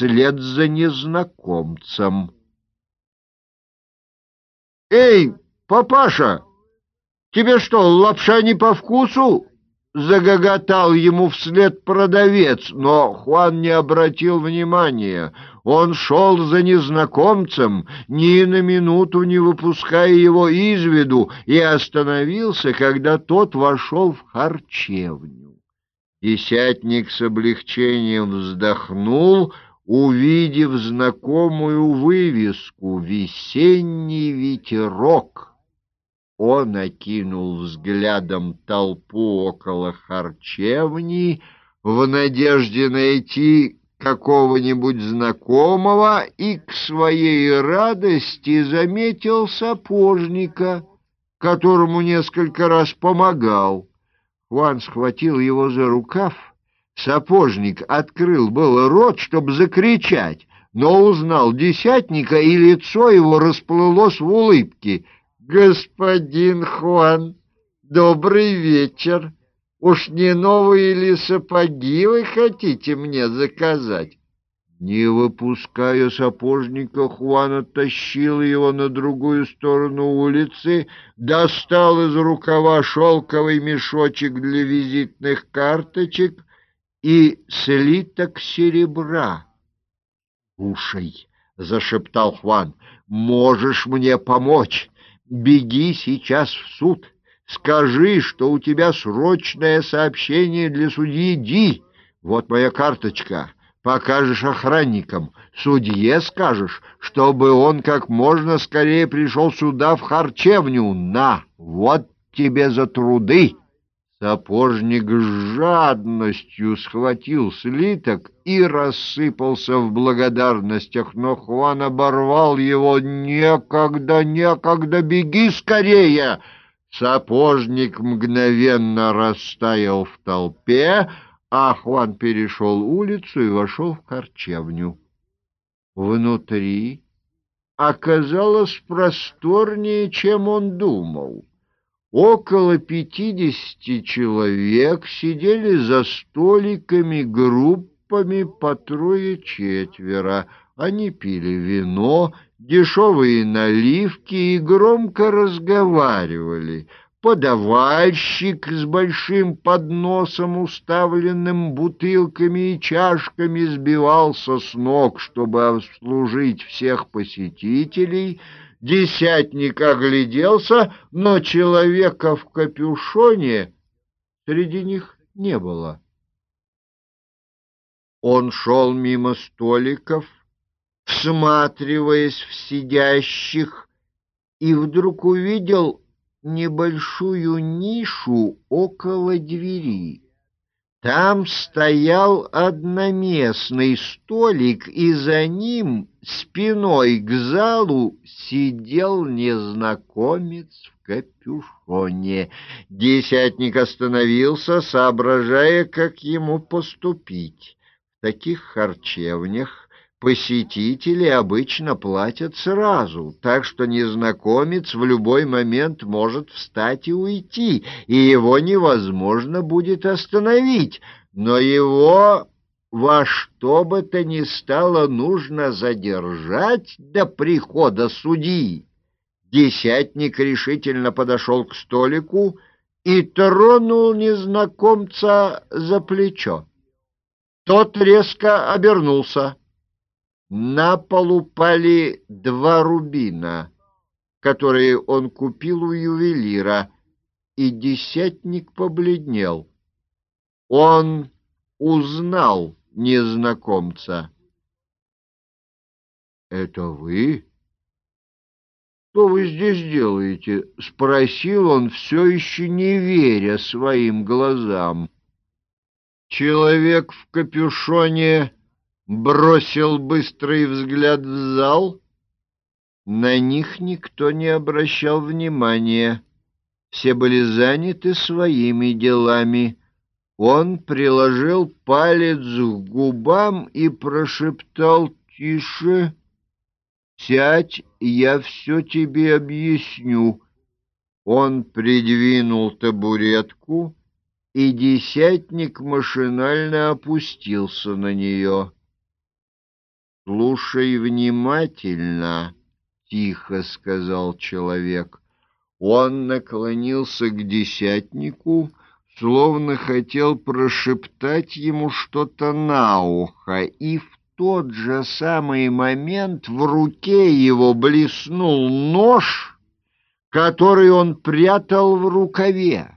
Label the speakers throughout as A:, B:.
A: вслед за незнакомцем. «Эй, папаша, тебе что, лапша не по вкусу?» Загоготал ему вслед продавец, но Хуан не обратил внимания. Он шел за незнакомцем, ни на минуту не выпуская его из виду, и остановился, когда тот вошел в харчевню. Десятник с облегчением вздохнул, увидев знакомую вывеску «Весенний ветерок». Он окинул взглядом толпу около харчевни в надежде найти какого-нибудь знакомого и к своей радости заметил сапожника, которому несколько раз помогал. Хуан схватил его за рукав. Сапожник открыл был рот, чтобы закричать, но узнал десятника, и лицо его расплылось в улыбке — господин Хуан, добрый вечер. Уж не новые ли сапоги вы хотите мне заказать? Не выпуская сапожника, Хуан оттащил его на другую сторону улицы, достал из рукава шелковый мешочек для визитных карточек и слиток серебра. — Слушай, — зашептал Хуан, — можешь мне помочь? Беги сейчас в суд. Скажи, что у тебя срочное сообщение для судьи Ди. Вот моя карточка. Покажешь охранникам. Судье скажешь, чтобы он как можно скорее пришел сюда в харчевню. На, вот тебе за труды. Сапожник с жадностью схватил слиток и рассыпался в благодарностях, но Хуан оборвал его. «Некогда, некогда, беги скорее!» Сапожник мгновенно растаял в толпе, а Хуан перешел улицу и вошел в харчевню. Внутри оказалось просторнее, чем он думал. Около пятидесяти человек сидели за столиками группами по трое-четверо. Они пили вино, дешевые наливки и громко разговаривали. Подавальщик с большим подносом, уставленным бутылками и чашками, сбивался с ног, чтобы обслужить всех посетителей — Десятник огляделся, но человека в капюшоне среди них не было. Он шел мимо столиков, всматриваясь в сидящих, и вдруг увидел небольшую нишу около двери. Там стоял одноместный столик, и за ним, спиной к залу, сидел незнакомец в капюшоне. Десятник остановился, соображая, как ему поступить. В таких харчевнях Посетители обычно платят сразу, так что незнакомец в любой момент может встать и уйти, и его невозможно будет остановить, но его во что бы то ни стало нужно задержать до прихода судьи. Десятник решительно подошел к столику и тронул незнакомца за плечо. Тот резко обернулся. На пол упали два рубина, которые он купил у ювелира, и десятник побледнел. Он узнал незнакомца. — Это вы? — Что вы здесь делаете? — спросил он, все еще не веря своим глазам. Человек в капюшоне бросил быстрый взгляд в зал. На них никто не обращал внимания. Все были заняты своими делами. Он приложил палец к губам и прошептал «Тише, сядь, я все тебе объясню». Он придвинул табуретку, и десятник машинально опустился на нее. «Слушай внимательно», — тихо сказал человек. Он наклонился к десятнику, словно хотел прошептать ему что-то на ухо, и в тот же самый момент в руке его блеснул нож, который он прятал в рукаве.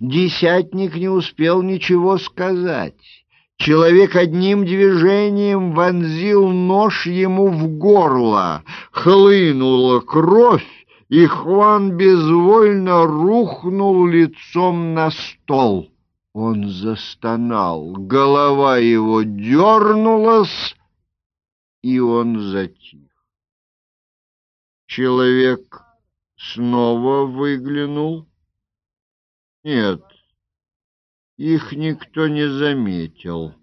A: Десятник не успел ничего сказать. Человек одним движением вонзил нож ему в горло, хлынула кровь, и Хуан безвольно рухнул лицом на стол. Он застонал, голова его дернулась, и он затих. Человек снова выглянул. Нет, их никто не заметил.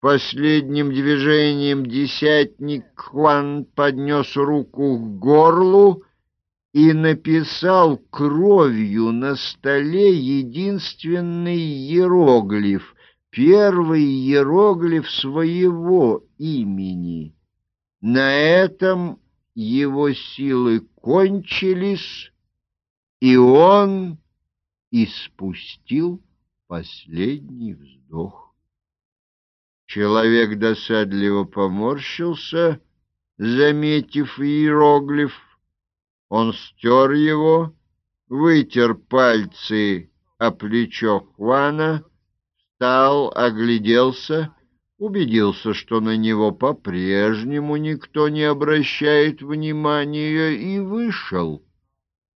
A: Последним движением десятник Хуан поднес руку к горлу и написал кровью на столе единственный иероглиф, первый иероглиф своего имени. На этом его силы кончились, и он испустил последний вздох. Человек досадливо поморщился, заметив иероглиф. Он стер его, вытер пальцы о плечо Хвана, встал, огляделся, убедился, что на него по-прежнему никто не обращает внимания, и вышел.